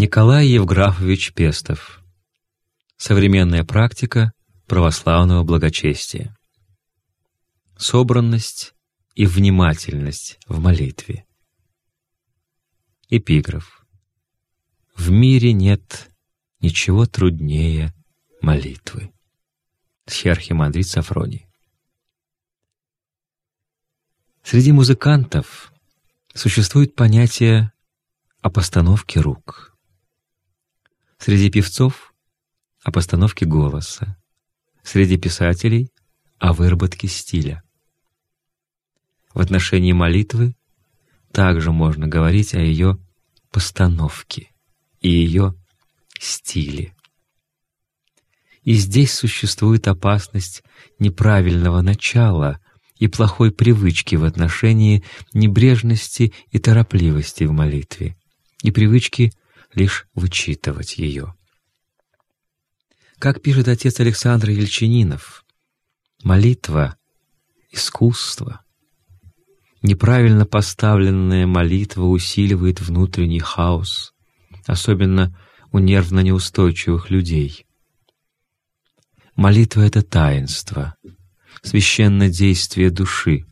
Николай Евграфович Пестов. Современная практика православного благочестия. Собранность и внимательность в молитве. Эпиграф. В мире нет ничего труднее молитвы. Схиархимандрит Сафроний. Среди музыкантов существует понятие о постановке рук. Среди певцов — о постановке голоса. Среди писателей — о выработке стиля. В отношении молитвы также можно говорить о ее постановке и ее стиле. И здесь существует опасность неправильного начала и плохой привычки в отношении небрежности и торопливости в молитве, и привычки лишь вычитывать ее. Как пишет отец Александр Ельчининов, молитва — искусство. Неправильно поставленная молитва усиливает внутренний хаос, особенно у нервно неустойчивых людей. Молитва — это таинство, священное действие души,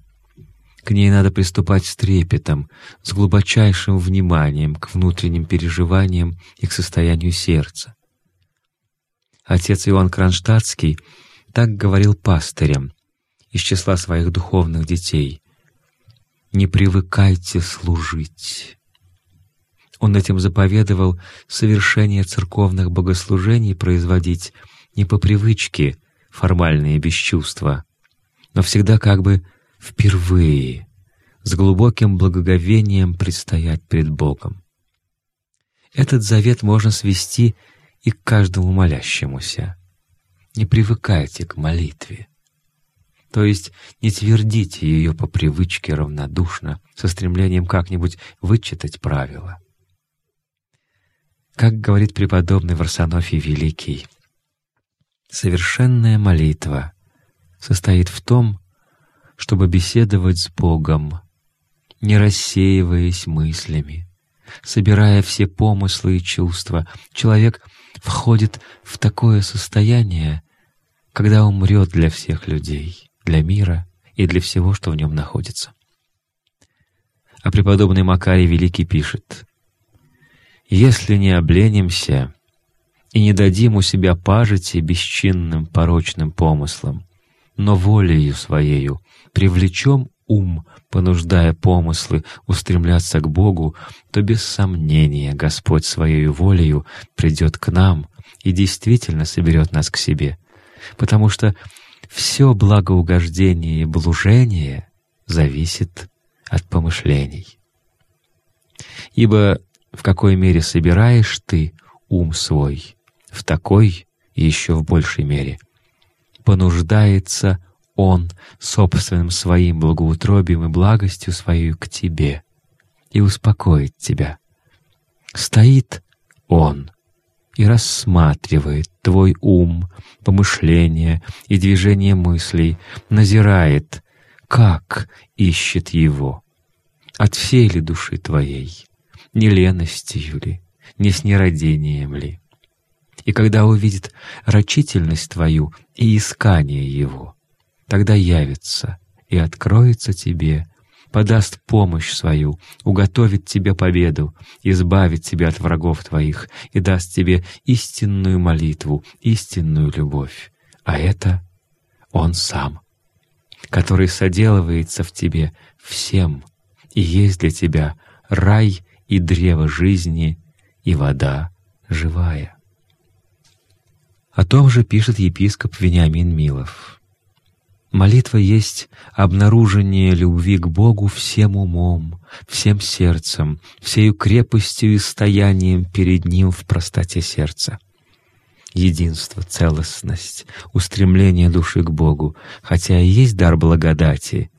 к ней надо приступать с трепетом, с глубочайшим вниманием к внутренним переживаниям и к состоянию сердца. Отец Иоанн Кронштадтский так говорил пастырям из числа своих духовных детей «Не привыкайте служить». Он этим заповедовал совершение церковных богослужений производить не по привычке, формальные без чувства, но всегда как бы впервые с глубоким благоговением предстоять пред Богом. Этот завет можно свести и к каждому молящемуся. Не привыкайте к молитве. То есть не твердите ее по привычке равнодушно, со стремлением как-нибудь вычитать правила. Как говорит преподобный Варсонофий Великий, совершенная молитва состоит в том, чтобы беседовать с Богом, не рассеиваясь мыслями. Собирая все помыслы и чувства, человек входит в такое состояние, когда умрет для всех людей, для мира и для всего, что в нем находится. А преподобный Макарий Великий пишет, «Если не обленимся и не дадим у себя пажити бесчинным порочным помыслам, но волею Своею. Привлечем ум, понуждая помыслы устремляться к Богу, то без сомнения Господь Своей волею придет к нам и действительно соберет нас к себе, потому что все благоугождение и блужение зависит от помышлений. Ибо в какой мере собираешь ты ум свой, в такой и еще в большей мере понуждается он собственным своим благоутробием и благостью своей к тебе и успокоит тебя. Стоит Он и рассматривает твой ум, помышления и движение мыслей, назирает, как ищет Его. От всей ли души твоей, не леностью ли, не с нерадением ли? И когда увидит рачительность твою и искание Его — тогда явится и откроется тебе, подаст помощь свою, уготовит тебе победу, избавит тебя от врагов твоих и даст тебе истинную молитву, истинную любовь. А это Он сам, который соделывается в тебе всем и есть для тебя рай и древо жизни и вода живая. О том же пишет епископ Вениамин Милов — Молитва есть обнаружение любви к Богу всем умом, всем сердцем, всею крепостью и стоянием перед Ним в простоте сердца. Единство, целостность, устремление души к Богу, хотя и есть дар благодати,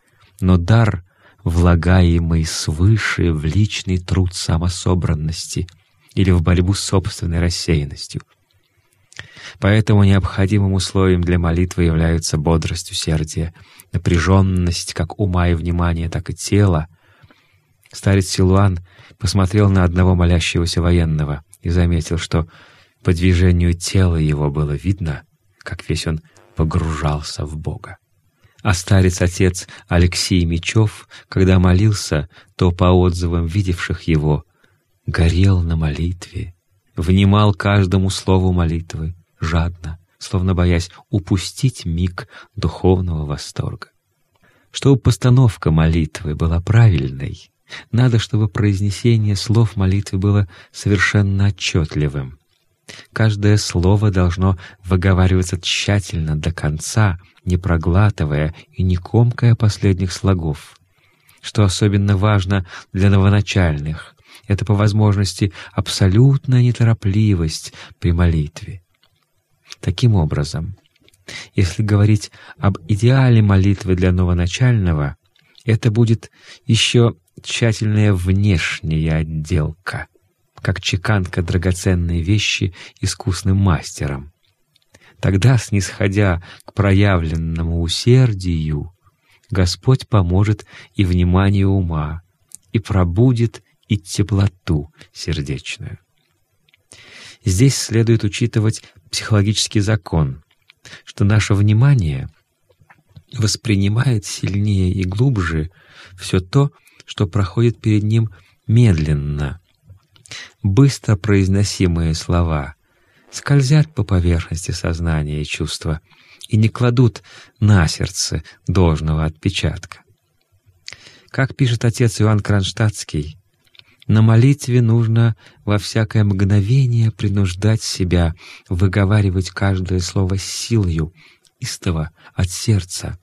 но дар, влагаемый свыше в личный труд самособранности или в борьбу с собственной рассеянностью — Поэтому необходимым условием для молитвы являются бодрость усердия, напряженность как ума и внимания, так и тела. Старец Силуан посмотрел на одного молящегося военного и заметил, что по движению тела его было видно, как весь он погружался в Бога. А старец-отец Алексей Мечев, когда молился, то по отзывам видевших его, горел на молитве, внимал каждому слову молитвы, жадно, словно боясь упустить миг духовного восторга. Чтобы постановка молитвы была правильной, надо, чтобы произнесение слов молитвы было совершенно отчетливым. Каждое слово должно выговариваться тщательно до конца, не проглатывая и не комкая последних слогов. Что особенно важно для новоначальных, это по возможности абсолютная неторопливость при молитве. Таким образом, если говорить об идеале молитвы для новоначального, это будет еще тщательная внешняя отделка, как чеканка драгоценной вещи искусным мастером. Тогда, снисходя к проявленному усердию, Господь поможет и вниманию ума, и пробудет и теплоту сердечную. Здесь следует учитывать психологический закон, что наше внимание воспринимает сильнее и глубже все то, что проходит перед ним медленно. Быстро произносимые слова скользят по поверхности сознания и чувства и не кладут на сердце должного отпечатка. Как пишет отец Иоанн Кронштадтский, на молитве нужно во всякое мгновение принуждать себя выговаривать каждое слово силою, истово, от сердца.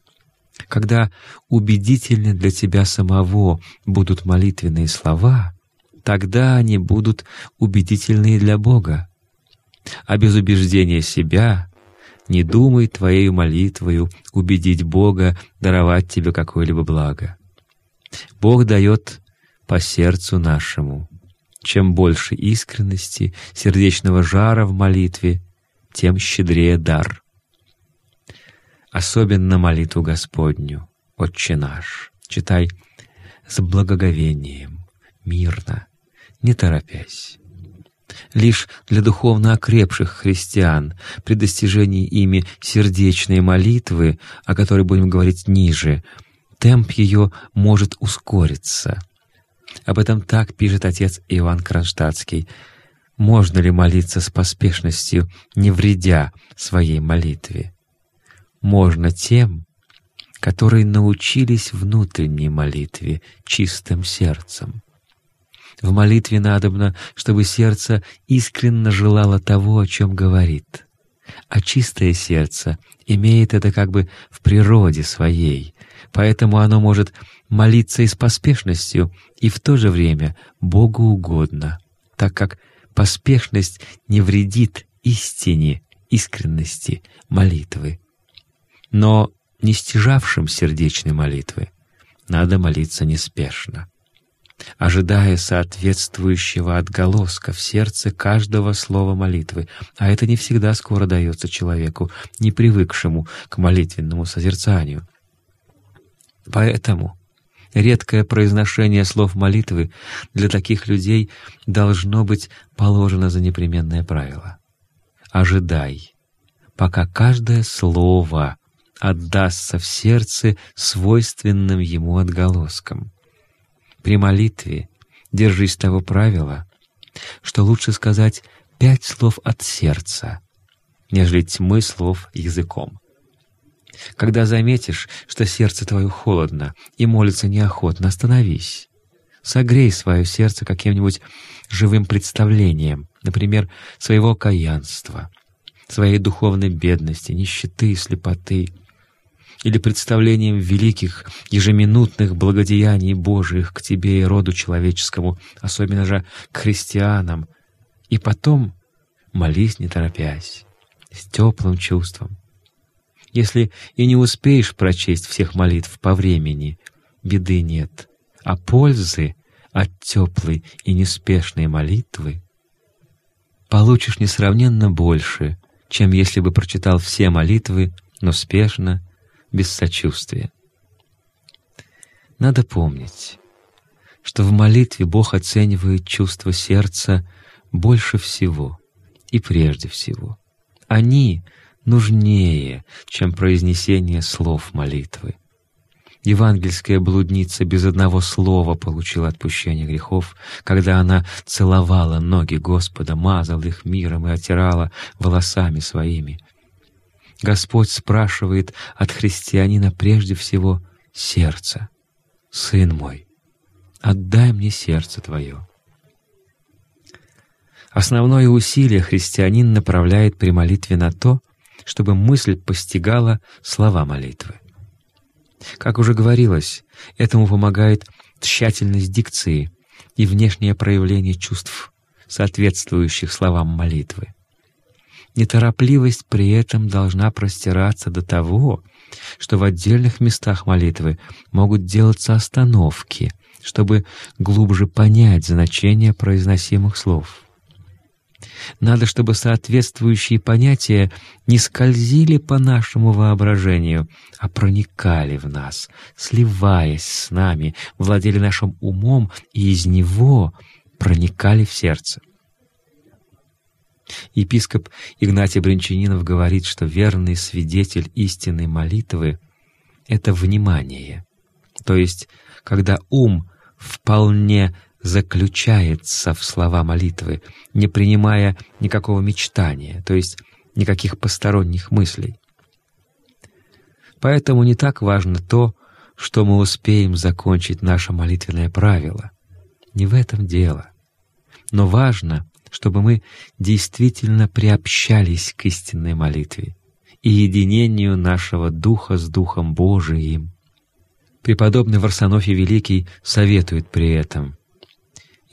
Когда убедительны для тебя самого будут молитвенные слова, тогда они будут убедительны для Бога. А без убеждения себя не думай твоей молитвою убедить Бога даровать тебе какое-либо благо. Бог дает по сердцу нашему. Чем больше искренности, сердечного жара в молитве, тем щедрее дар. Особенно молитву Господню, Отче наш, читай с благоговением, мирно, не торопясь. Лишь для духовно окрепших христиан при достижении ими сердечной молитвы, о которой будем говорить ниже, темп ее может ускориться — об этом так пишет отец Иван Кронштадтский. Можно ли молиться с поспешностью, не вредя своей молитве? Можно тем, которые научились внутренней молитве чистым сердцем. В молитве надобно, чтобы сердце искренне желало того, о чем говорит. А чистое сердце имеет это как бы в природе своей, поэтому оно может молиться и с поспешностью, и в то же время Богу угодно, так как поспешность не вредит истине, искренности молитвы. Но не стяжавшим сердечной молитвы надо молиться неспешно, ожидая соответствующего отголоска в сердце каждого слова молитвы, а это не всегда скоро дается человеку, не привыкшему к молитвенному созерцанию. Поэтому редкое произношение слов молитвы для таких людей должно быть положено за непременное правило. Ожидай, пока каждое слово отдастся в сердце свойственным ему отголоском. При молитве держись того правила, что лучше сказать пять слов от сердца, нежели тьмы слов языком. Когда заметишь, что сердце твое холодно и молится неохотно, остановись. Согрей свое сердце каким-нибудь живым представлением, например, своего окаянства, своей духовной бедности, нищеты и слепоты, или представлением великих ежеминутных благодеяний Божиих к тебе и роду человеческому, особенно же к христианам, и потом молись не торопясь, с теплым чувством, если и не успеешь прочесть всех молитв по времени, беды нет, а пользы от теплой и неспешной молитвы получишь несравненно больше, чем если бы прочитал все молитвы, но спешно, без сочувствия. Надо помнить, что в молитве Бог оценивает чувство сердца больше всего и прежде всего. Они нужнее, чем произнесение слов молитвы. Евангельская блудница без одного слова получила отпущение грехов, когда она целовала ноги Господа, мазала их миром и отирала волосами своими. Господь спрашивает от христианина прежде всего сердце. «Сын мой, отдай мне сердце твое». Основное усилие христианин направляет при молитве на то, чтобы мысль постигала слова молитвы. Как уже говорилось, этому помогает тщательность дикции и внешнее проявление чувств, соответствующих словам молитвы. Неторопливость при этом должна простираться до того, что в отдельных местах молитвы могут делаться остановки, чтобы глубже понять значение произносимых слов. Надо, чтобы соответствующие понятия не скользили по нашему воображению, а проникали в нас, сливаясь с нами, владели нашим умом и из него проникали в сердце. Епископ Игнатий Бринчанинов говорит, что верный свидетель истинной молитвы — это внимание, то есть когда ум вполне заключается в слова молитвы, не принимая никакого мечтания, то есть никаких посторонних мыслей. Поэтому не так важно то, что мы успеем закончить наше молитвенное правило. Не в этом дело. Но важно, чтобы мы действительно приобщались к истинной молитве и единению нашего Духа с Духом Божиим. Преподобный Варсонофий Великий советует при этом —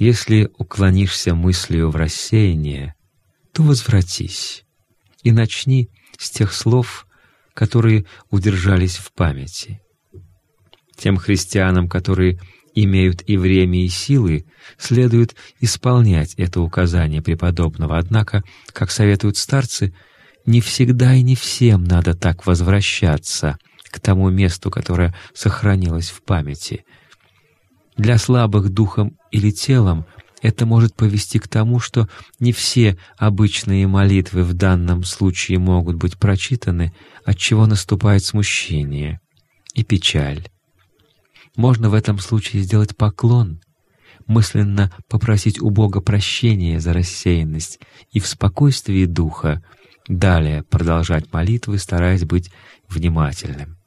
если уклонишься мыслью в рассеяние, то возвратись и начни с тех слов, которые удержались в памяти. Тем христианам, которые имеют и время, и силы, следует исполнять это указание преподобного. Однако, как советуют старцы, не всегда и не всем надо так возвращаться к тому месту, которое сохранилось в памяти — для слабых духом или телом это может повести к тому, что не все обычные молитвы в данном случае могут быть прочитаны, от чего наступает смущение и печаль. Можно в этом случае сделать поклон, мысленно попросить у Бога прощения за рассеянность и в спокойствии духа далее продолжать молитвы, стараясь быть внимательным.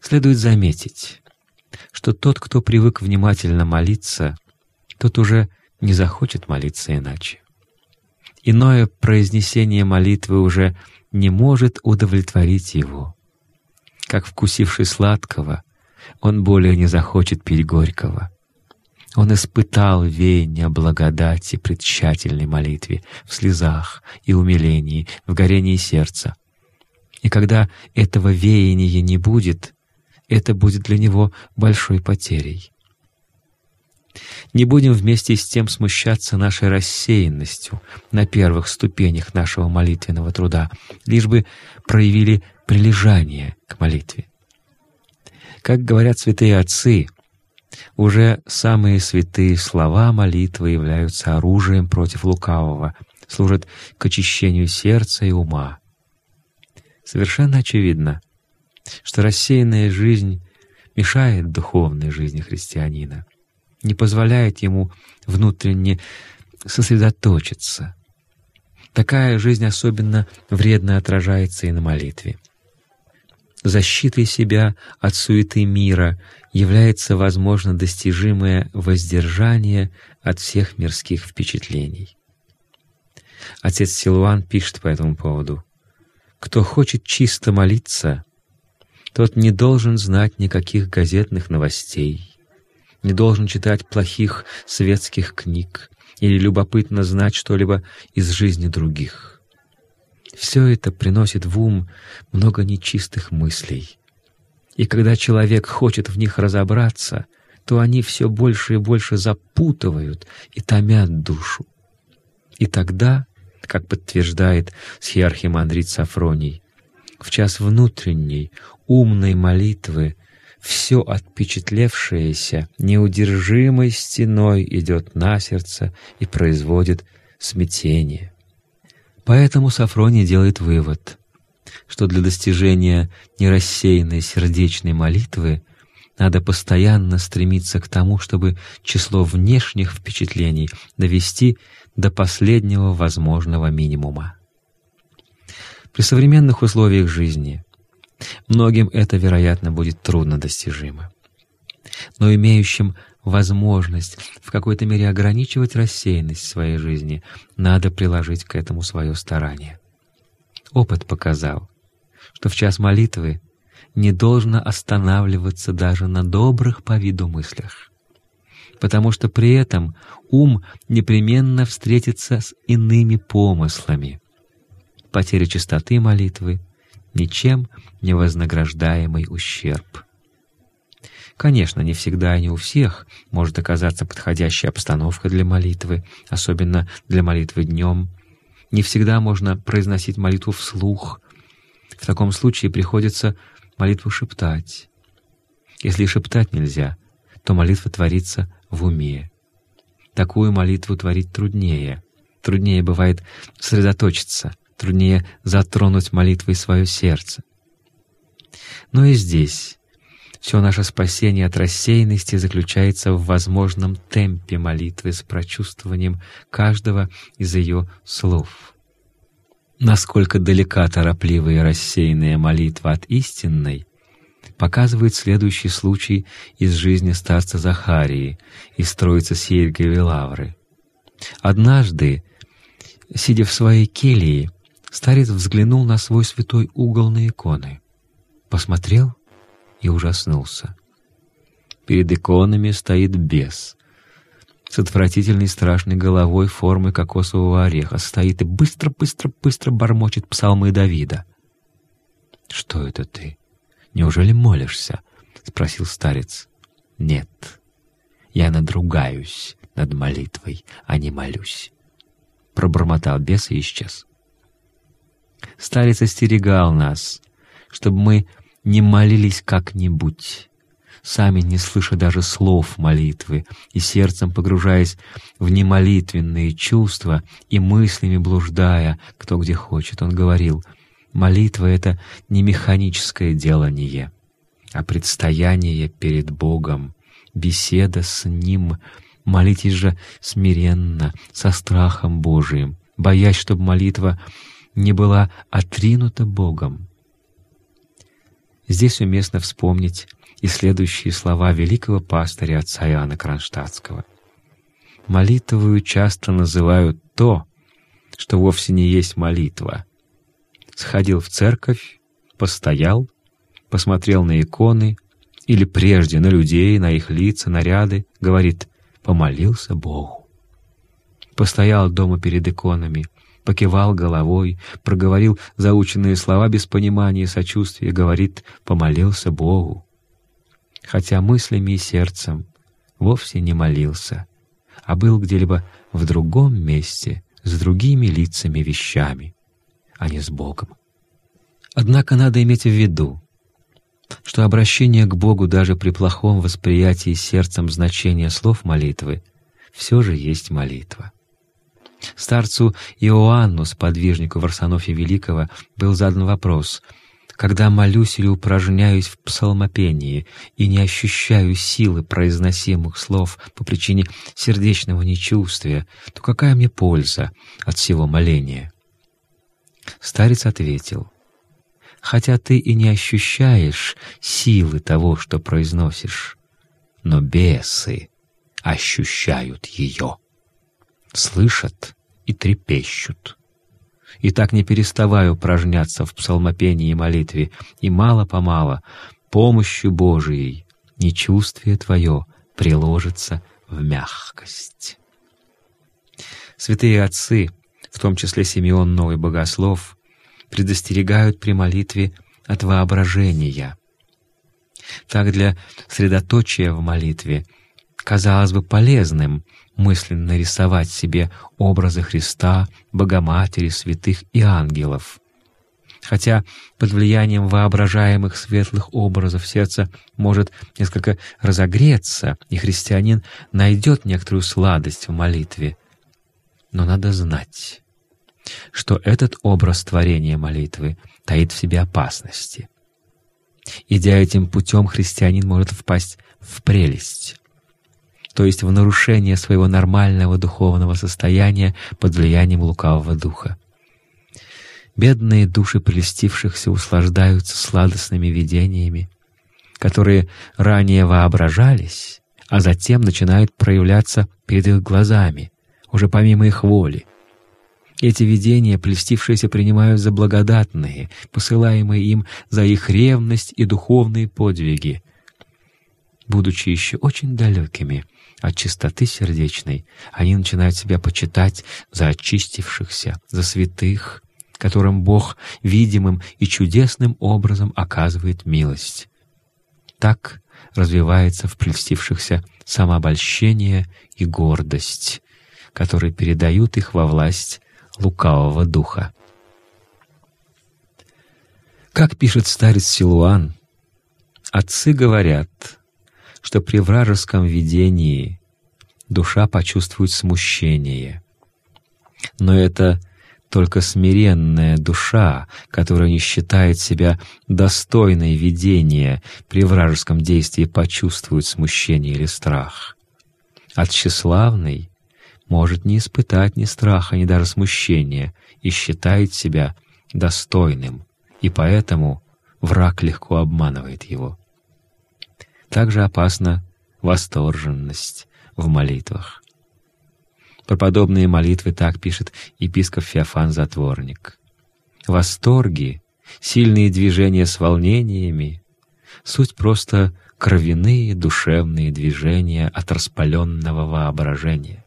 Следует заметить, что тот, кто привык внимательно молиться, тот уже не захочет молиться иначе. Иное произнесение молитвы уже не может удовлетворить его. Как вкусивший сладкого, он более не захочет пить горького. Он испытал веяние благодати при тщательной молитве, в слезах и умилении, в горении сердца. И когда этого веяния не будет, это будет для него большой потерей. Не будем вместе с тем смущаться нашей рассеянностью на первых ступенях нашего молитвенного труда, лишь бы проявили прилежание к молитве. Как говорят святые отцы, уже самые святые слова молитвы являются оружием против лукавого, служат к очищению сердца и ума. Совершенно очевидно, что рассеянная жизнь мешает духовной жизни христианина, не позволяет ему внутренне сосредоточиться. Такая жизнь особенно вредно отражается и на молитве. Защитой себя от суеты мира является возможно достижимое воздержание от всех мирских впечатлений. Отец Силуан пишет по этому поводу. «Кто хочет чисто молиться, тот не должен знать никаких газетных новостей, не должен читать плохих светских книг или любопытно знать что-либо из жизни других. Все это приносит в ум много нечистых мыслей. И когда человек хочет в них разобраться, то они все больше и больше запутывают и томят душу. И тогда, как подтверждает схиархимандрит Сафроний, в час внутренней, умной молитвы все отпечатлевшееся неудержимой стеной идет на сердце и производит смятение. Поэтому Сафроний делает вывод, что для достижения нерассеянной сердечной молитвы надо постоянно стремиться к тому, чтобы число внешних впечатлений довести до последнего возможного минимума. При современных условиях жизни многим это, вероятно, будет трудно достижимо. Но имеющим возможность в какой-то мере ограничивать рассеянность своей жизни, надо приложить к этому свое старание. Опыт показал, что в час молитвы не должно останавливаться даже на добрых по виду мыслях, потому что при этом ум непременно встретится с иными помыслами. Потеря чистоты молитвы — ничем не вознаграждаемый ущерб. Конечно, не всегда и не у всех может оказаться подходящая обстановка для молитвы, особенно для молитвы днем. Не всегда можно произносить молитву вслух. В таком случае приходится молитву шептать. Если шептать нельзя, то молитва творится в уме. Такую молитву творить труднее. Труднее бывает сосредоточиться, труднее затронуть молитвой свое сердце. Но и здесь все наше спасение от рассеянности заключается в возможном темпе молитвы с прочувствованием каждого из ее слов. Насколько далека торопливая и рассеянная молитва от истинной, показывает следующий случай из жизни старца Захарии из Троицы Сергиевой Лавры. Однажды, сидя в своей келье, старец взглянул на свой святой угол на иконы, посмотрел и ужаснулся. Перед иконами стоит бес, с отвратительной страшной головой формы кокосового ореха, стоит и быстро-быстро-быстро бормочет псалмы Давида. «Что это ты? Неужели молишься?» — спросил старец. «Нет, я надругаюсь над молитвой, а не молюсь». Пробормотал бес и исчез. Старец остерегал нас, чтобы мы не молились как-нибудь, сами не слыша даже слов молитвы, и сердцем погружаясь в немолитвенные чувства и мыслями блуждая, кто где хочет. Он говорил, молитва — это не механическое делание, а предстояние перед Богом, беседа с Ним. Молитесь же смиренно, со страхом Божиим, боясь, чтобы молитва не была отринута Богом. Здесь уместно вспомнить и следующие слова великого пастыря отца Иоанна Кронштадтского. Молитвою часто называют то, что вовсе не есть молитва. Сходил в церковь, постоял, посмотрел на иконы или прежде на людей, на их лица, наряды, говорит «помолился Богу». Постоял дома перед иконами, покивал головой, проговорил заученные слова без понимания и сочувствия, говорит «помолился Богу» хотя мыслями и сердцем вовсе не молился, а был где-либо в другом месте с другими лицами вещами, а не с Богом. Однако надо иметь в виду, что обращение к Богу даже при плохом восприятии сердцем значения слов молитвы все же есть молитва. Старцу Иоанну, сподвижнику Варсонофия Великого, был задан вопрос — когда молюсь или упражняюсь в псалмопении и не ощущаю силы произносимых слов по причине сердечного нечувствия, то какая мне польза от всего моления? Старец ответил, «Хотя ты и не ощущаешь силы того, что произносишь, но бесы ощущают ее, слышат и трепещут» и так не переставая упражняться в псалмопении и молитве, и мало-помало, помощью Божией, нечувствие твое приложится в мягкость. Святые отцы, в том числе Симеон Новый Богослов, предостерегают при молитве от воображения. Так для средоточия в молитве казалось бы полезным мысленно рисовать себе образы Христа, Богоматери, святых и ангелов. Хотя под влиянием воображаемых светлых образов сердце может несколько разогреться, и христианин найдет некоторую сладость в молитве. Но надо знать, что этот образ творения молитвы таит в себе опасности. Идя этим путем, христианин может впасть в прелесть, то есть в нарушение своего нормального духовного состояния под влиянием лукавого духа. Бедные души прелестившихся услаждаются сладостными видениями, которые ранее воображались, а затем начинают проявляться перед их глазами, уже помимо их воли. Эти видения, плестившиеся, принимают за благодатные, посылаемые им за их ревность и духовные подвиги. Будучи еще очень далекими от чистоты сердечной, они начинают себя почитать за очистившихся, за святых, которым Бог видимым и чудесным образом оказывает милость. Так развивается в прельстившихся самообольщение и гордость, которые передают их во власть лукавого духа. Как пишет старец Силуан, отцы говорят, что при вражеском видении душа почувствует смущение. Но это только смиренная душа, которая не считает себя достойной видения, при вражеском действии почувствует смущение или страх. Тщеславной может не испытать ни страха, ни даже смущения и считает себя достойным, и поэтому враг легко обманывает его. Также опасна восторженность в молитвах. Про подобные молитвы так пишет епископ Феофан Затворник. Восторги, сильные движения с волнениями — суть просто кровяные душевные движения от распаленного воображения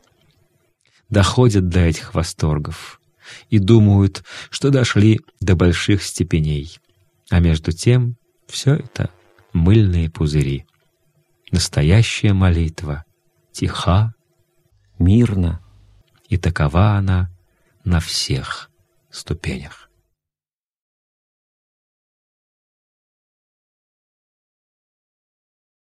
доходят до этих восторгов и думают, что дошли до больших степеней. А между тем все это мыльные пузыри. Настоящая молитва тиха, мирна, и такова она на всех ступенях.